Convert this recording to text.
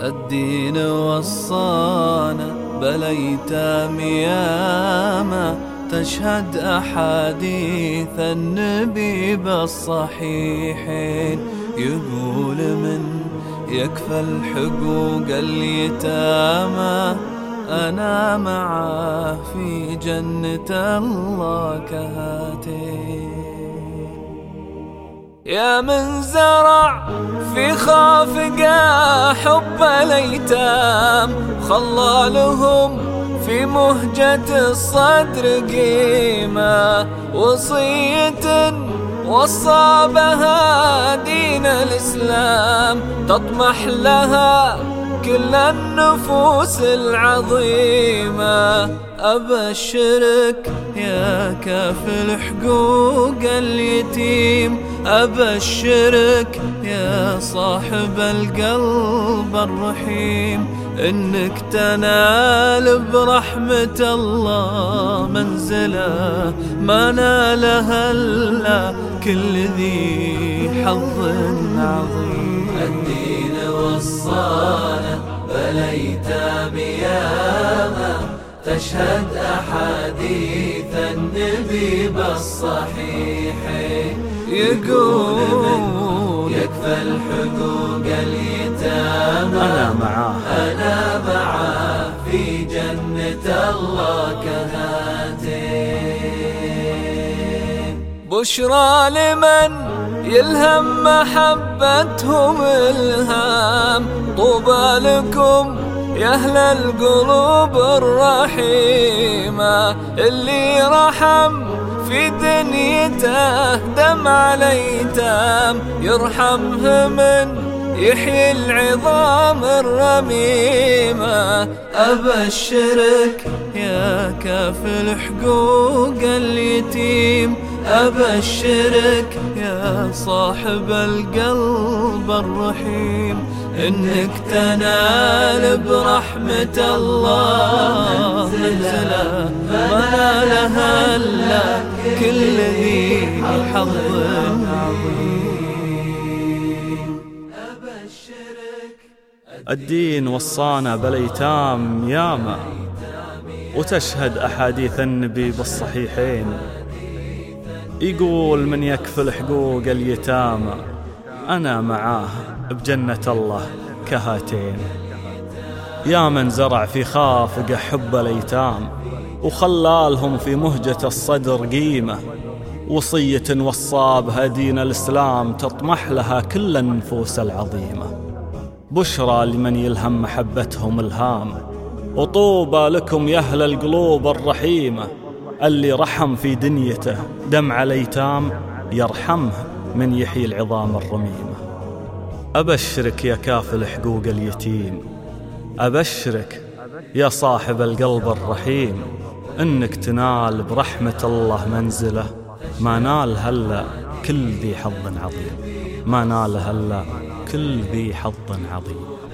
الدين وصانا بليت مياما تشهد أحاديث النبي بالصحيحين. يقول من يكفل حقوق اليتامى أنا معاه في جنة الله كهاتين. يا من زرع في خافقة حب الأيتام خلى لهم في مهجة الصدر قيمة وصية وصى بها دين الإسلام. تطمح لها كل النفوس العظيمة. أبشرك يا كافل حقوق اليتيم. أبشرك يا صاحب القلب الرحيم. إنك تنال برحمة الله منزلة ما نالها إلا كل ذي حظ عظيم. الدين وصانا بليت بياما تشهد أحاديث النبي بالصحيحين يقول يكفى الحقوق اليتامى أنا معاه. الله بشرى لمن يلهم محبتهم الهام. طوبى لكم يا أهل القلوب الرحيمة اللي رحم في دنيته دمع الأيتام يرحمه من يحيي العظام الرميمة أبشرك يا كافل حقوق اليتيم. أبشرك يا صاحب القلب الرحيم. إنك تنال برحمة الله. منزلة ما نالها إلا كل ذي حظ عظيم. الدين وصانا بالايتام ياما وتشهد أحاديث النبي بالصحيحين. يقول من يكفل حقوق اليتامى أنا معاه بجنة الله كهاتين. يا من زرع في خافق حب الأيتام وخلالهم في مهجة الصدر قيمة. وصية وصى بها دين الإسلام تطمح لها كل النفوس العظيمة. بشرى لمن يلهم محبتهم الهام. وطوبى لكم يا أهل القلوب الرحيمة اللي رحم في دنيته دمع الأيتام يرحمه من يحيي العظام الرميمة أبشرك يا كافل حقوق اليتيم. أبشرك يا صاحب القلب الرحيم. إنك تنال برحمة الله منزله. ما نال هلا كل ذي حظ عظيم. ما نال هلا كل ذي حظ عظيم.